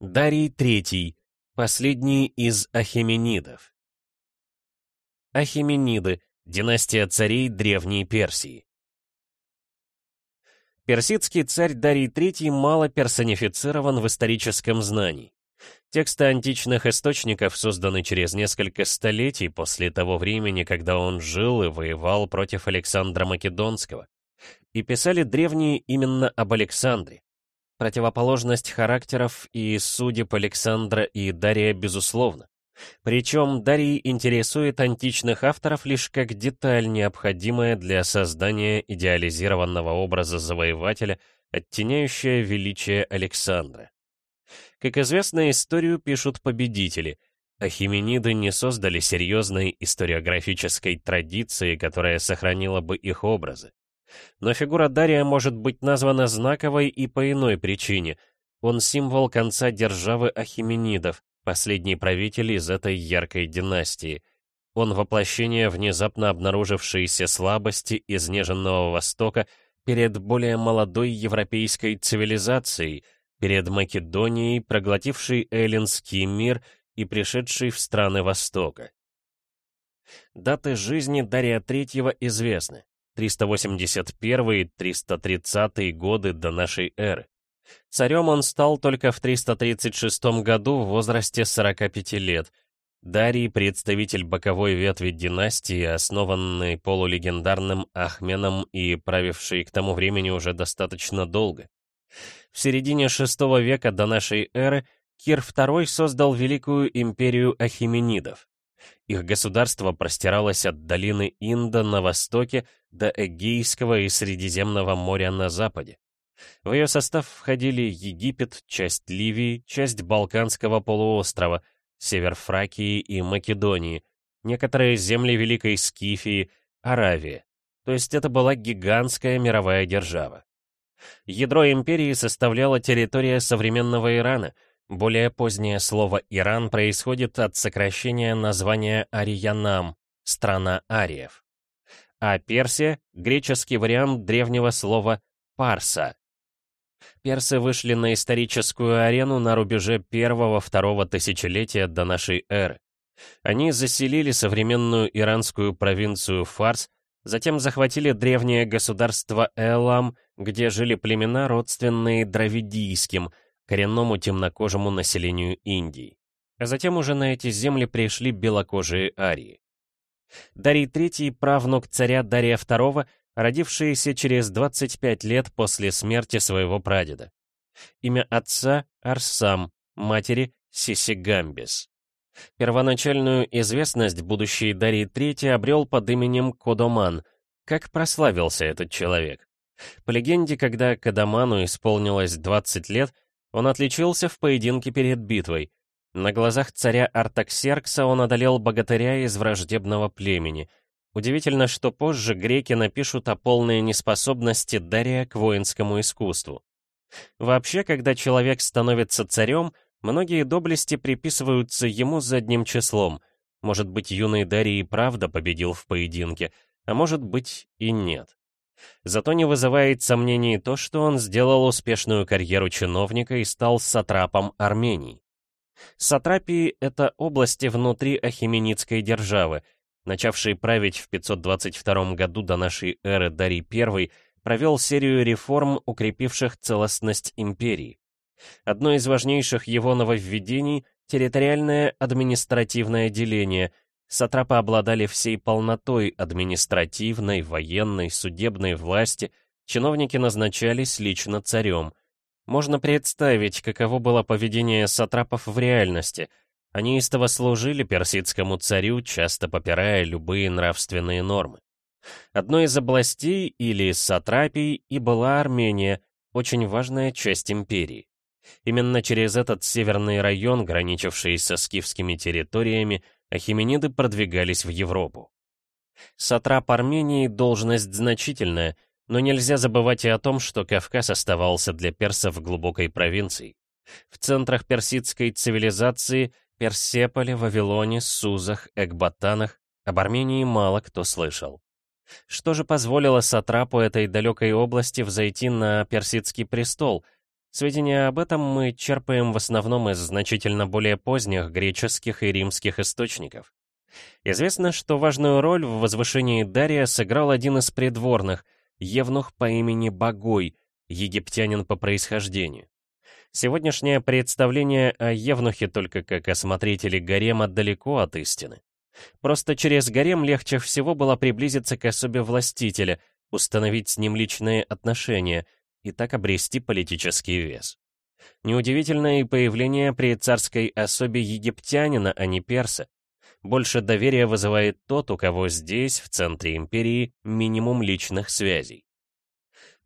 Дарий III, последний из ахеменидов. Ахемениды — династия царей Древней Персии. Персидский царь Дарий III мало персонифицирован в историческом знании. Тексты античных источников созданы через несколько столетий после того времени, когда он жил и воевал против Александра Македонского. И писали древние именно об Александре. Противоположность характеров и судеб Александра и Дария безусловно. Причем Дарий интересует античных авторов лишь как деталь, необходимая для создания идеализированного образа завоевателя, оттеняющая величие Александра. Как известно, историю пишут победители, а химениды не создали серьезной историографической традиции, которая сохранила бы их образы. Но фигура Дария может быть названа знаковой и по иной причине. Он символ конца державы Ахименидов, последний правитель из этой яркой династии. Он воплощение внезапно обнаружившейся слабости изнеженного Востока перед более молодой европейской цивилизацией, перед Македонией, проглотившей эллинский мир и пришедшей в страны Востока. Даты жизни Дария III известны. 381-330 годы до нашей эры. Царем он стал только в 336 году в возрасте 45 лет. Дарий — представитель боковой ветви династии, основанной полулегендарным Ахменом и правивший к тому времени уже достаточно долго. В середине VI века до нашей эры Кир II создал Великую империю Ахименидов. Их государство простиралось от долины Инда на востоке до Эгейского и Средиземного моря на западе. В ее состав входили Египет, часть Ливии, часть Балканского полуострова, север Фракии и Македонии, некоторые земли Великой Скифии, Аравия. То есть это была гигантская мировая держава. Ядро империи составляла территория современного Ирана — более позднее слово «Иран» происходит от сокращения названия Ариянам — страна ариев. А Персия — греческий вариант древнего слова «парса». Персы вышли на историческую арену на рубеже первого-второго тысячелетия до нашей эры. Они заселили современную иранскую провинцию Фарс, затем захватили древнее государство Элам, где жили племена, родственные дравидийским — коренному темнокожему населению Индии. А затем уже на эти земли пришли белокожие арии. Дарий III — правнук царя Дария II, родившийся через 25 лет после смерти своего прадеда. Имя отца — Арсам, матери — Сисигамбис. Первоначальную известность будущий Дарий III обрел под именем Кодоман. Как прославился этот человек? По легенде, когда Кадаману исполнилось 20 лет, он отличился в поединке перед битвой. На глазах царя Артаксеркса он одолел богатыря из враждебного племени. Удивительно, что позже греки напишут о полной неспособности Дария к воинскому искусству. Вообще, когда человек становится царем, многие доблести приписываются ему задним числом. Может быть, юный Дарий и правда победил в поединке, а может быть и нет. Зато не вызывает сомнений то, что он сделал успешную карьеру чиновника и стал сатрапом Армении. Сатрапии — это области внутри Ахименидской державы. Начавший править в 522 году до нашей эры Дарий I провел серию реформ, укрепивших целостность империи. Одно из важнейших его нововведений — территориальное административное деление — Сатрапы обладали всей полнотой административной, военной, судебной власти, чиновники назначались лично царем. Можно представить, каково было поведение сатрапов в реальности. Они истово служили персидскому царю, часто попирая любые нравственные нормы. Одной из областей или сатрапий и была Армения, очень важная часть империи. Именно через этот северный район, граничивший со скифскими территориями, ахимениды продвигались в Европу. Сатрап Армении — должность значительная, но нельзя забывать и о том, что Кавказ оставался для персов глубокой провинцией. В центрах персидской цивилизации — Персеполе, Вавилоне, Сузах, Экбатанах — об Армении мало кто слышал. Что же позволило Сатрапу этой далекой области взойти на персидский престол? Сведения об этом мы черпаем в основном из значительно более поздних греческих и римских источников. Известно, что важную роль в возвышении Дария сыграл один из придворных, евнух по имени Багой, египтянин по происхождению. Сегодняшнее представление о Евнухе только как о смотрителе гарема далеко от истины. Просто через гарем легче всего было приблизиться к особе властителя, установить с ним личные отношения и так обрести политический вес. Неудивительно и появление при царской особе египтянина, а не перса. Больше доверия вызывает тот, у кого здесь, в центре империи, минимум личных связей.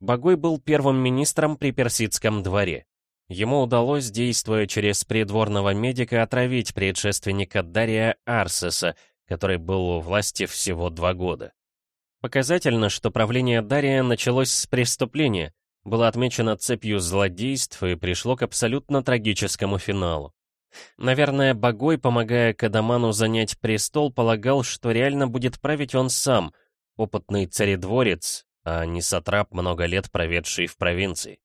Багой был первым министром при персидском дворе. Ему удалось, действуя через придворного медика, отравить предшественника Дария Арсеса, который был у власти всего два года. Показательно, что правление Дария началось с преступления, было отмечено цепью злодейств и пришло к абсолютно трагическому финалу. Наверное, Богой, помогая Кадаману занять престол, полагал, что реально будет править он сам, опытный царедворец, а не сатрап, много лет проведший в провинции.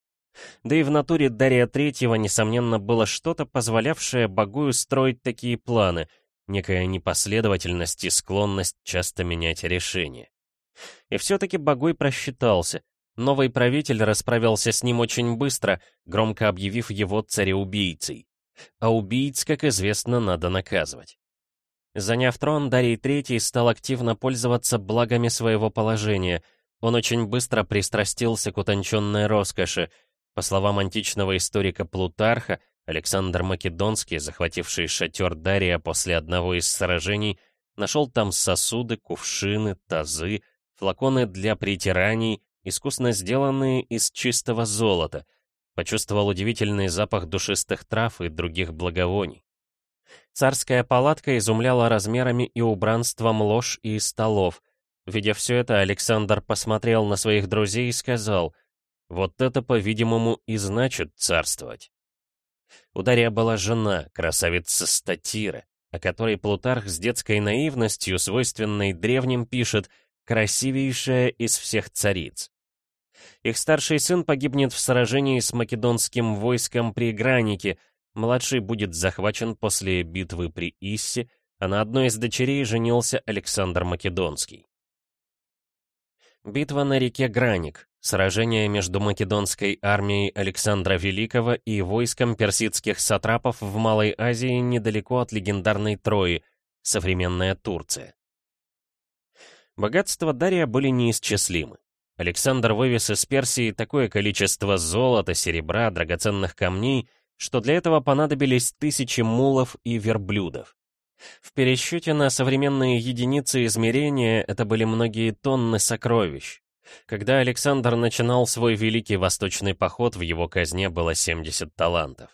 Да и в натуре Дария Третьего, несомненно, было что-то, позволявшее Богую строить такие планы, некая непоследовательность и склонность часто менять решения. И все-таки Богой просчитался. Новый правитель расправился с ним очень быстро, громко объявив его цареубийцей. А убийц, как известно, надо наказывать. Заняв трон, Дарий III стал активно пользоваться благами своего положения. Он очень быстро пристрастился к утонченной роскоши, по словам античного историка Плутарха, Александр Македонский, захвативший шатер Дария после одного из сражений, нашел там сосуды, кувшины, тазы, флаконы для притираний, искусно сделанные из чистого золота, почувствовал удивительный запах душистых трав и других благовоний. Царская палатка изумляла размерами и убранством лож и столов. Видя все это, Александр посмотрел на своих друзей и сказал — вот это, по-видимому, и значит царствовать. У Дарья была жена, красавица Статира, о которой Плутарх с детской наивностью, свойственной древним, пишет «красивейшая из всех цариц». Их старший сын погибнет в сражении с македонским войском при Гранике, младший будет захвачен после битвы при Иссе, а на одной из дочерей женился Александр Македонский. Битва на реке Граник. Сражение между македонской армией Александра Великого и войском персидских сатрапов в Малой Азии недалеко от легендарной Трои, современная Турция. Богатства Дария были неисчислимы. Александр вывез из Персии такое количество золота, серебра, драгоценных камней, что для этого понадобились тысячи мулов и верблюдов. В пересчете на современные единицы измерения это были многие тонны сокровищ. Когда Александр начинал свой великий восточный поход, в его казне было 70 талантов.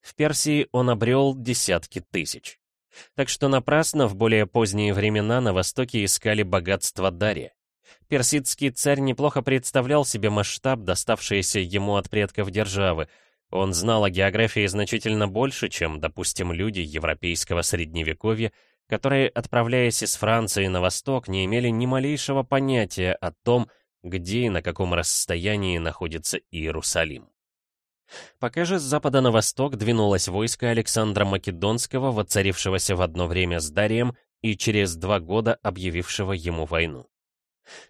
В Персии он обрел десятки тысяч. Так что напрасно в более поздние времена на Востоке искали богатство Дария. Персидский царь неплохо представлял себе масштаб, доставшийся ему от предков державы, он знал о географии значительно больше, чем, допустим, люди европейского средневековья, которые, отправляясь из Франции на восток, не имели ни малейшего понятия о том, где и на каком расстоянии находится Иерусалим. Пока же с запада на восток двинулось войско Александра Македонского, воцарившегося в одно время с Дарием и через два года объявившего ему войну.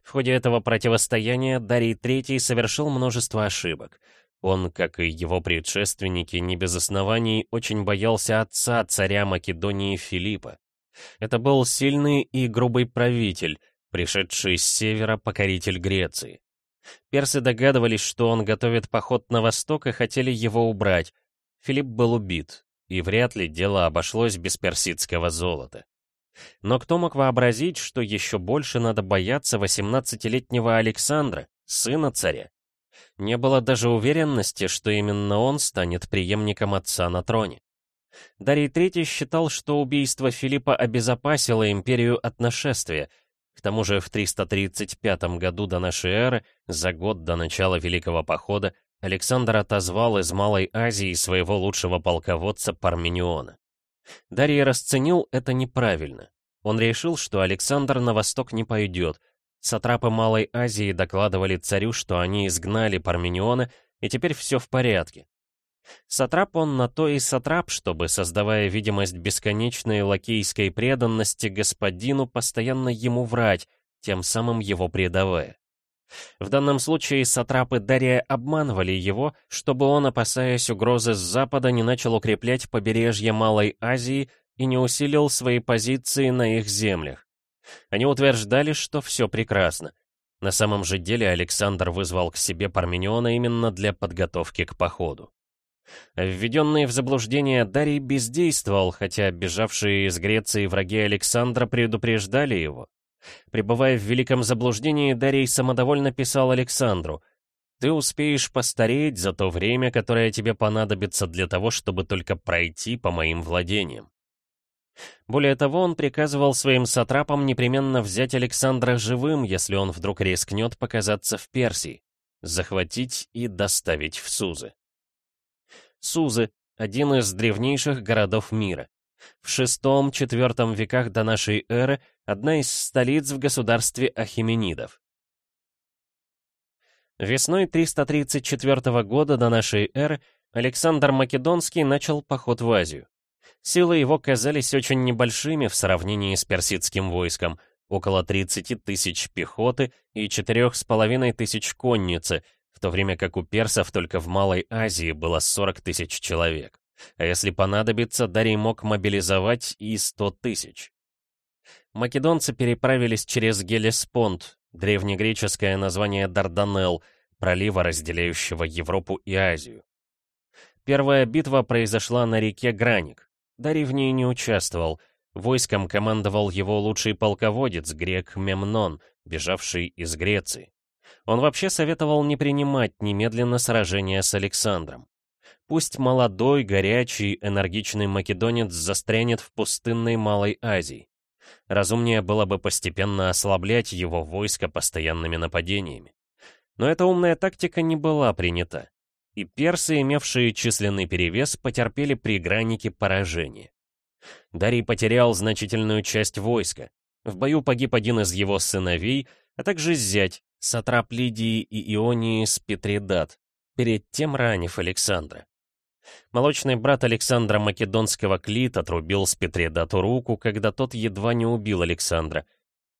В ходе этого противостояния Дарий III совершил множество ошибок — он, как и его предшественники, не без оснований очень боялся отца царя Македонии Филиппа. Это был сильный и грубый правитель, пришедший с севера покоритель Греции. Персы догадывались, что он готовит поход на восток и хотели его убрать. Филипп был убит, и вряд ли дело обошлось без персидского золота. Но кто мог вообразить, что еще больше надо бояться 18-летнего Александра, сына царя? Не было даже уверенности, что именно он станет преемником отца на троне. Дарий III считал, что убийство Филиппа обезопасило империю от нашествия. К тому же в 335 году до нашей эры, за год до начала Великого Похода, Александр отозвал из Малой Азии своего лучшего полководца Пармениона. Дарий расценил это неправильно. Он решил, что Александр на восток не пойдет, Сатрапы Малой Азии докладывали царю, что они изгнали Пармениона, и теперь все в порядке. Сатрап он на то и сатрап, чтобы, создавая видимость бесконечной лакейской преданности господину, постоянно ему врать, тем самым его предавая. В данном случае сатрапы Дария обманывали его, чтобы он, опасаясь угрозы с запада, не начал укреплять побережье Малой Азии и не усилил свои позиции на их землях. Они утверждали, что все прекрасно. На самом же деле Александр вызвал к себе Пармениона именно для подготовки к походу. Введенный в заблуждение Дарий бездействовал, хотя бежавшие из Греции враги Александра предупреждали его. Пребывая в великом заблуждении, Дарий самодовольно писал Александру, «Ты успеешь постареть за то время, которое тебе понадобится для того, чтобы только пройти по моим владениям». Более того, он приказывал своим сатрапам непременно взять Александра живым, если он вдруг рискнет показаться в Персии, захватить и доставить в Сузы. Сузы — один из древнейших городов мира. В VI-IV веках до нашей эры одна из столиц в государстве Ахименидов. Весной 334 года до нашей эры Александр Македонский начал поход в Азию. Силы его казались очень небольшими в сравнении с персидским войском, около 30 тысяч пехоты и 4,5 тысяч конницы, в то время как у персов только в Малой Азии было 40 тысяч человек. А если понадобится, Дарий мог мобилизовать и 100 тысяч. Македонцы переправились через Гелеспонд, древнегреческое название Дарданелл, пролива, разделяющего Европу и Азию. Первая битва произошла на реке Граник. Дарий в ней не участвовал. Войском командовал его лучший полководец, грек Мемнон, бежавший из Греции. Он вообще советовал не принимать немедленно сражения с Александром. Пусть молодой, горячий, энергичный македонец застрянет в пустынной Малой Азии. Разумнее было бы постепенно ослаблять его войско постоянными нападениями. Но эта умная тактика не была принята, и персы, имевшие численный перевес, потерпели при гранике поражение. Дарий потерял значительную часть войска. В бою погиб один из его сыновей, а также зять, сатрап Лидии и Ионии Спетридат, перед тем ранив Александра. Молочный брат Александра Македонского Клит отрубил Спетридату руку, когда тот едва не убил Александра.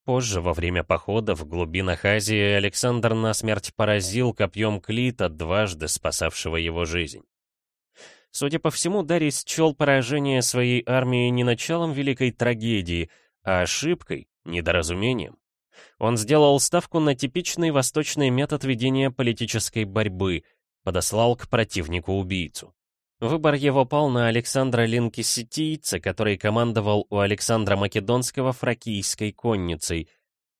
Позже, во время похода в глубинах Азии, Александр насмерть поразил копьем Клита, дважды спасавшего его жизнь. Судя по всему, Дарий счел поражение своей армии не началом великой трагедии, а ошибкой, недоразумением. Он сделал ставку на типичный восточный метод ведения политической борьбы, подослал к противнику убийцу. Выбор его пал на Александра Линкиситийца, который командовал у Александра Македонского фракийской конницей.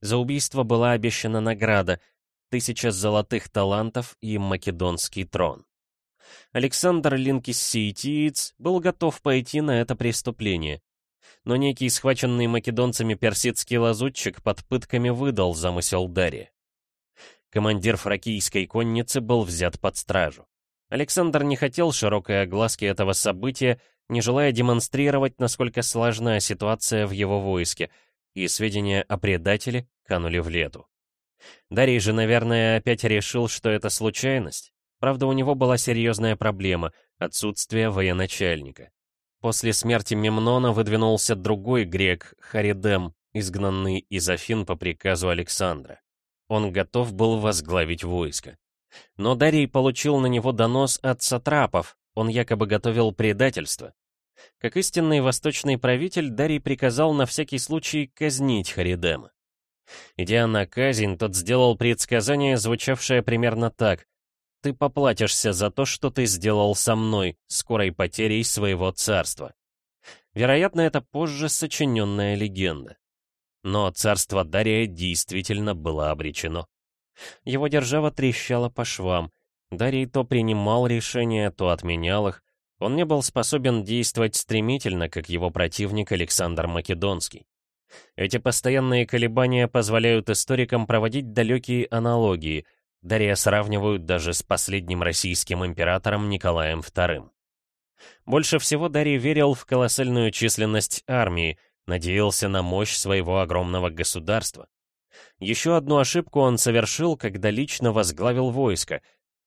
За убийство была обещана награда — тысяча золотых талантов и македонский трон. Александр Линкиситиец был готов пойти на это преступление но некий схваченный македонцами персидский лазутчик под пытками выдал замысел Дария. Командир фракийской конницы был взят под стражу. Александр не хотел широкой огласки этого события, не желая демонстрировать, насколько сложна ситуация в его войске, и сведения о предателе канули в лету. Дарий же, наверное, опять решил, что это случайность. Правда, у него была серьезная проблема — отсутствие военачальника. После смерти Мемнона выдвинулся другой грек, Харидем, изгнанный из Афин по приказу Александра. Он готов был возглавить войско. Но Дарий получил на него донос от сатрапов, он якобы готовил предательство. Как истинный восточный правитель, Дарий приказал на всякий случай казнить Харидема. Идя на казнь, тот сделал предсказание, звучавшее примерно так. Ты поплатишься за то, что ты сделал со мной, скорой потерей своего царства. Вероятно, это позже сочиненная легенда. Но царство Дария действительно было обречено. Его держава трещала по швам. Дарий то принимал решения, то отменял их. Он не был способен действовать стремительно, как его противник Александр Македонский. Эти постоянные колебания позволяют историкам проводить далекие аналогии — Дария сравнивают даже с последним российским императором Николаем II. Больше всего Дарий верил в колоссальную численность армии, надеялся на мощь своего огромного государства. Еще одну ошибку он совершил, когда лично возглавил войско.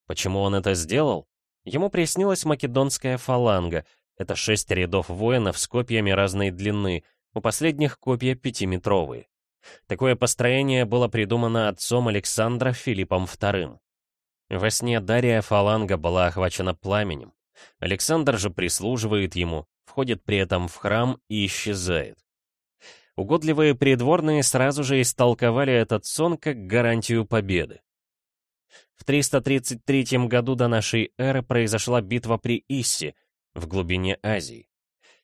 Почему он это сделал? Ему приснилась македонская фаланга. Это шесть рядов воинов с копьями разной длины, у последних копья пятиметровые. Такое построение было придумано отцом Александра Филиппом II. Во сне Дария фаланга была охвачена пламенем. Александр же прислуживает ему, входит при этом в храм и исчезает. Угодливые придворные сразу же истолковали этот сон как гарантию победы. В 333 году до нашей эры произошла битва при Иссе, в глубине Азии.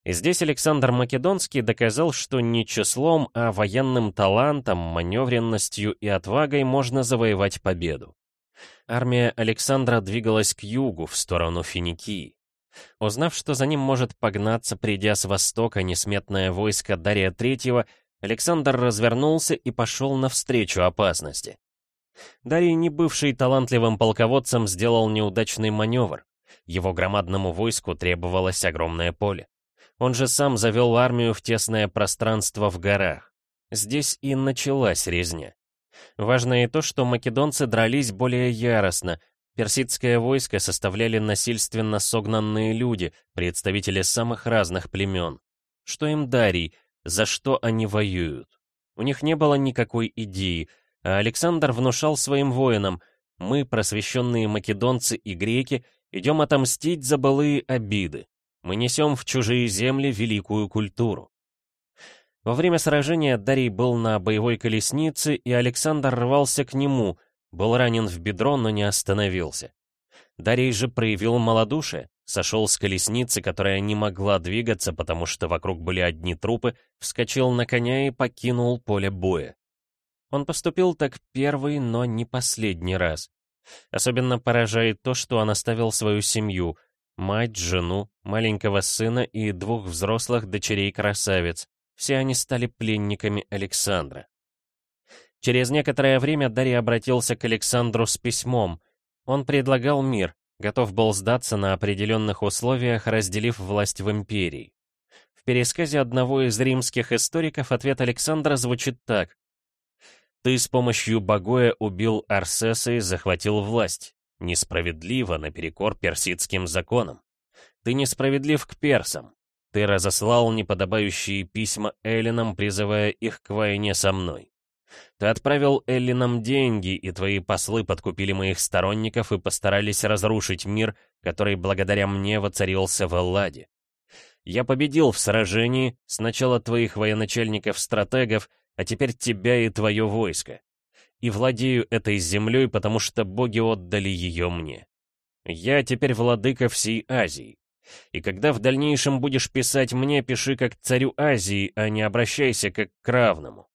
И здесь Александр Македонский доказал, что не числом, а военным талантом, маневренностью и отвагой можно завоевать победу. Армия Александра двигалась к югу, в сторону Финикии. Узнав, что за ним может погнаться, придя с востока, несметное войско Дария III, Александр развернулся и пошел навстречу опасности. Дарий, не бывший талантливым полководцем, сделал неудачный маневр. Его громадному войску требовалось огромное поле. Он же сам завел армию в тесное пространство в горах. Здесь и началась резня. Важно и то, что македонцы дрались более яростно. Персидское войско составляли насильственно согнанные люди, представители самых разных племен. Что им Дарий? За что они воюют? У них не было никакой идеи, а Александр внушал своим воинам, мы, просвещенные македонцы и греки, идем отомстить за былые обиды. Мы несем в чужие земли великую культуру. Во время сражения Дарий был на боевой колеснице, и Александр рвался к нему, был ранен в бедро, но не остановился. Дарий же проявил малодушие, сошел с колесницы, которая не могла двигаться, потому что вокруг были одни трупы, вскочил на коня и покинул поле боя. Он поступил так первый, но не последний раз. Особенно поражает то, что он оставил свою семью, мать, жену, маленького сына и двух взрослых дочерей-красавиц. Все они стали пленниками Александра. Через некоторое время Дарья обратился к Александру с письмом. Он предлагал мир, готов был сдаться на определенных условиях, разделив власть в империи. В пересказе одного из римских историков ответ Александра звучит так. Ты с помощью Багоя убил Арсеса и захватил власть. Несправедливо, наперекор персидским законам. Ты несправедлив к персам. Ты разослал неподобающие письма эллинам, призывая их к войне со мной. Ты отправил эллинам деньги, и твои послы подкупили моих сторонников и постарались разрушить мир, который благодаря мне воцарился в Элладе. Я победил в сражении, сначала твоих военачальников-стратегов, а теперь тебя и твое войско. И владею этой землей, потому что боги отдали ее мне. Я теперь владыка всей Азии. И когда в дальнейшем будешь писать мне, пиши как царю Азии, а не обращайся как к равному.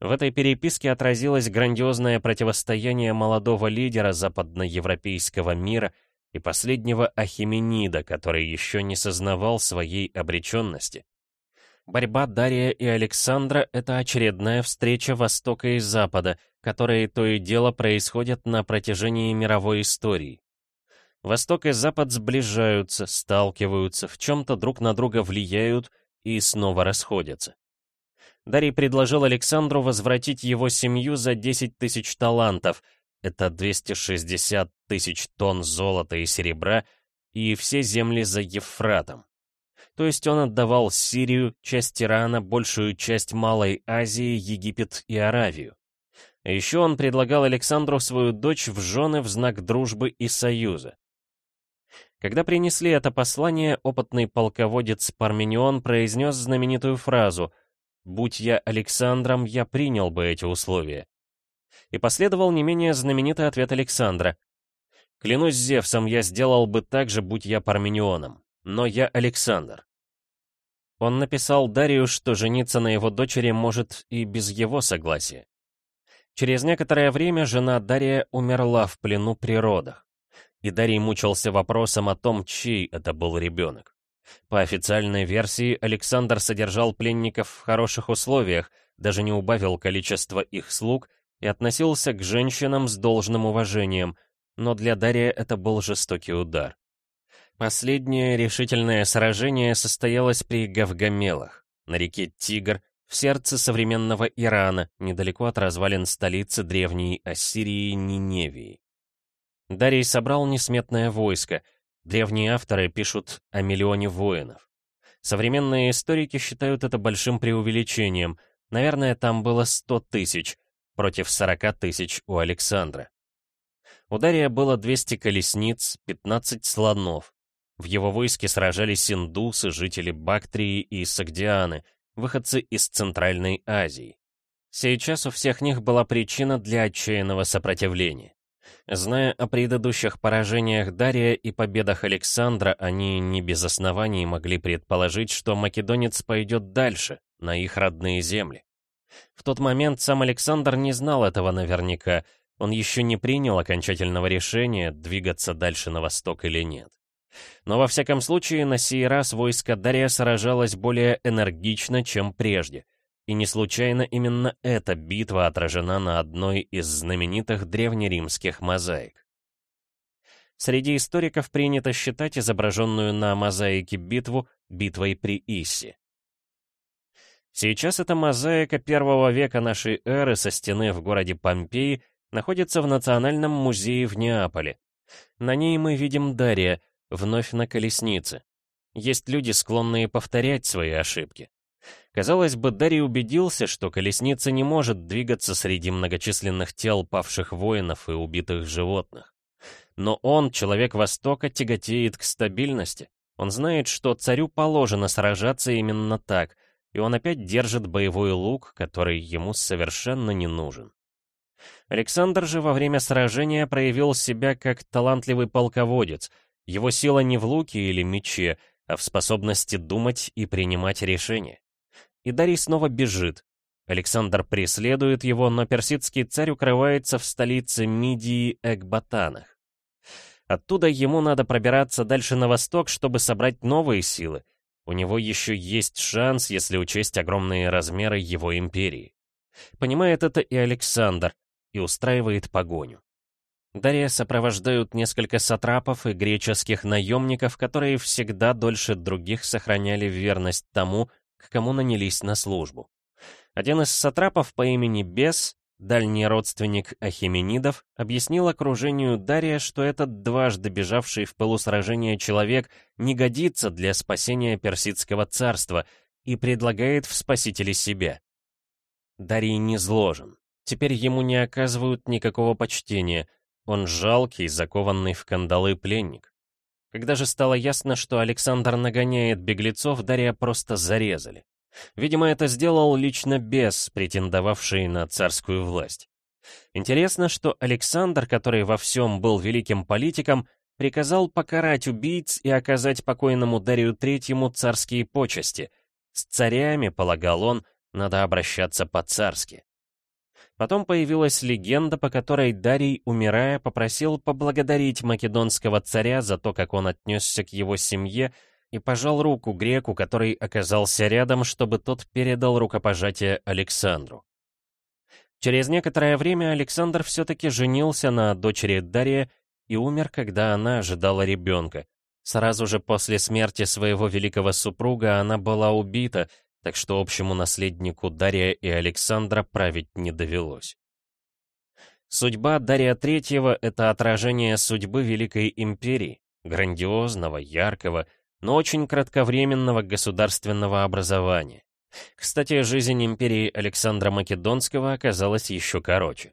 В этой переписке отразилось грандиозное противостояние молодого лидера западноевропейского мира и последнего Ахименида, который еще не сознавал своей обреченности. Борьба Дария и Александра — это очередная встреча Востока и Запада, которые то и дело происходят на протяжении мировой истории. Восток и Запад сближаются, сталкиваются, в чем-то друг на друга влияют и снова расходятся. Дарий предложил Александру возвратить его семью за 10 тысяч талантов, это 260 тысяч тонн золота и серебра, и все земли за Евфратом. То есть он отдавал Сирию, часть Ирана, большую часть Малой Азии, Египет и Аравию. А еще он предлагал Александру свою дочь в жены в знак дружбы и союза. Когда принесли это послание, опытный полководец Парменион произнес знаменитую фразу «Будь я Александром, я принял бы эти условия». И последовал не менее знаменитый ответ Александра. «Клянусь Зевсом, я сделал бы так же, будь я Парменионом, но я Александр». Он написал Дарию, что жениться на его дочери может и без его согласия. Через некоторое время жена Дария умерла в плену при родах. И Дарий мучился вопросом о том, чей это был ребенок. По официальной версии, Александр содержал пленников в хороших условиях, даже не убавил количество их слуг и относился к женщинам с должным уважением, но для Дария это был жестокий удар. Последнее решительное сражение состоялось при Гавгамелах, на реке Тигр, в сердце современного Ирана, недалеко от развалин столицы древней Ассирии Ниневии. Дарий собрал несметное войско. Древние авторы пишут о миллионе воинов. Современные историки считают это большим преувеличением. Наверное, там было 100 тысяч, против 40 тысяч у Александра. У Дария было 200 колесниц, 15 слонов. В его войске сражались индусы, жители Бактрии и Сагдианы, выходцы из Центральной Азии. Сейчас у всех них была причина для отчаянного сопротивления. Зная о предыдущих поражениях Дария и победах Александра, они не без оснований могли предположить, что македонец пойдет дальше, на их родные земли. В тот момент сам Александр не знал этого наверняка, он еще не принял окончательного решения, двигаться дальше на восток или нет. Но во всяком случае, на сей раз войско Дария сражалось более энергично, чем прежде. И не случайно именно эта битва отражена на одной из знаменитых древнеримских мозаик. Среди историков принято считать изображенную на мозаике битву битвой при Иссе. Сейчас эта мозаика первого века нашей эры со стены в городе Помпеи находится в Национальном музее в Неаполе. На ней мы видим Дария, вновь на колеснице. Есть люди, склонные повторять свои ошибки. Казалось бы, Дарий убедился, что колесница не может двигаться среди многочисленных тел павших воинов и убитых животных. Но он, человек Востока, тяготеет к стабильности. Он знает, что царю положено сражаться именно так, и он опять держит боевой лук, который ему совершенно не нужен. Александр же во время сражения проявил себя как талантливый полководец. Его сила не в луке или мече, а в способности думать и принимать решения. И Дарий снова бежит. Александр преследует его, но персидский царь укрывается в столице Мидии Экбатанах. Оттуда ему надо пробираться дальше на восток, чтобы собрать новые силы. У него еще есть шанс, если учесть огромные размеры его империи. Понимает это и Александр, и устраивает погоню. Дарья сопровождают несколько сатрапов и греческих наемников, которые всегда дольше других сохраняли верность тому, к кому нанялись на службу. Один из сатрапов по имени Бес, дальний родственник Ахименидов, объяснил окружению Дария, что этот дважды бежавший в полусражение человек не годится для спасения персидского царства и предлагает в спасителе себя. Дарий не зложен. Теперь ему не оказывают никакого почтения. Он жалкий, закованный в кандалы пленник. Когда же стало ясно, что Александр нагоняет беглецов, Дарья просто зарезали. Видимо, это сделал лично бес, претендовавший на царскую власть. Интересно, что Александр, который во всем был великим политиком, приказал покарать убийц и оказать покойному Дарию Третьему царские почести. С царями, полагал он, надо обращаться по-царски. Потом появилась легенда, по которой Дарий, умирая, попросил поблагодарить македонского царя за то, как он отнесся к его семье, и пожал руку греку, который оказался рядом, чтобы тот передал рукопожатие Александру. Через некоторое время Александр все-таки женился на дочери Дария и умер, когда она ожидала ребенка. Сразу же после смерти своего великого супруга она была убита, так что общему наследнику Дария и Александра править не довелось. Судьба Дария Третьего — это отражение судьбы Великой Империи, грандиозного, яркого, но очень кратковременного государственного образования. Кстати, жизнь империи Александра Македонского оказалась еще короче.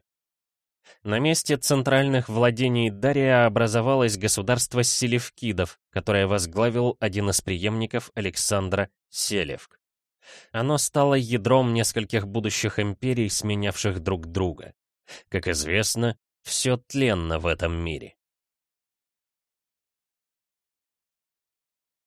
На месте центральных владений Дария образовалось государство Селевкидов, которое возглавил один из преемников Александра Селевк. Оно стало ядром нескольких будущих империй, сменявших друг друга. Как известно, все тленно в этом мире.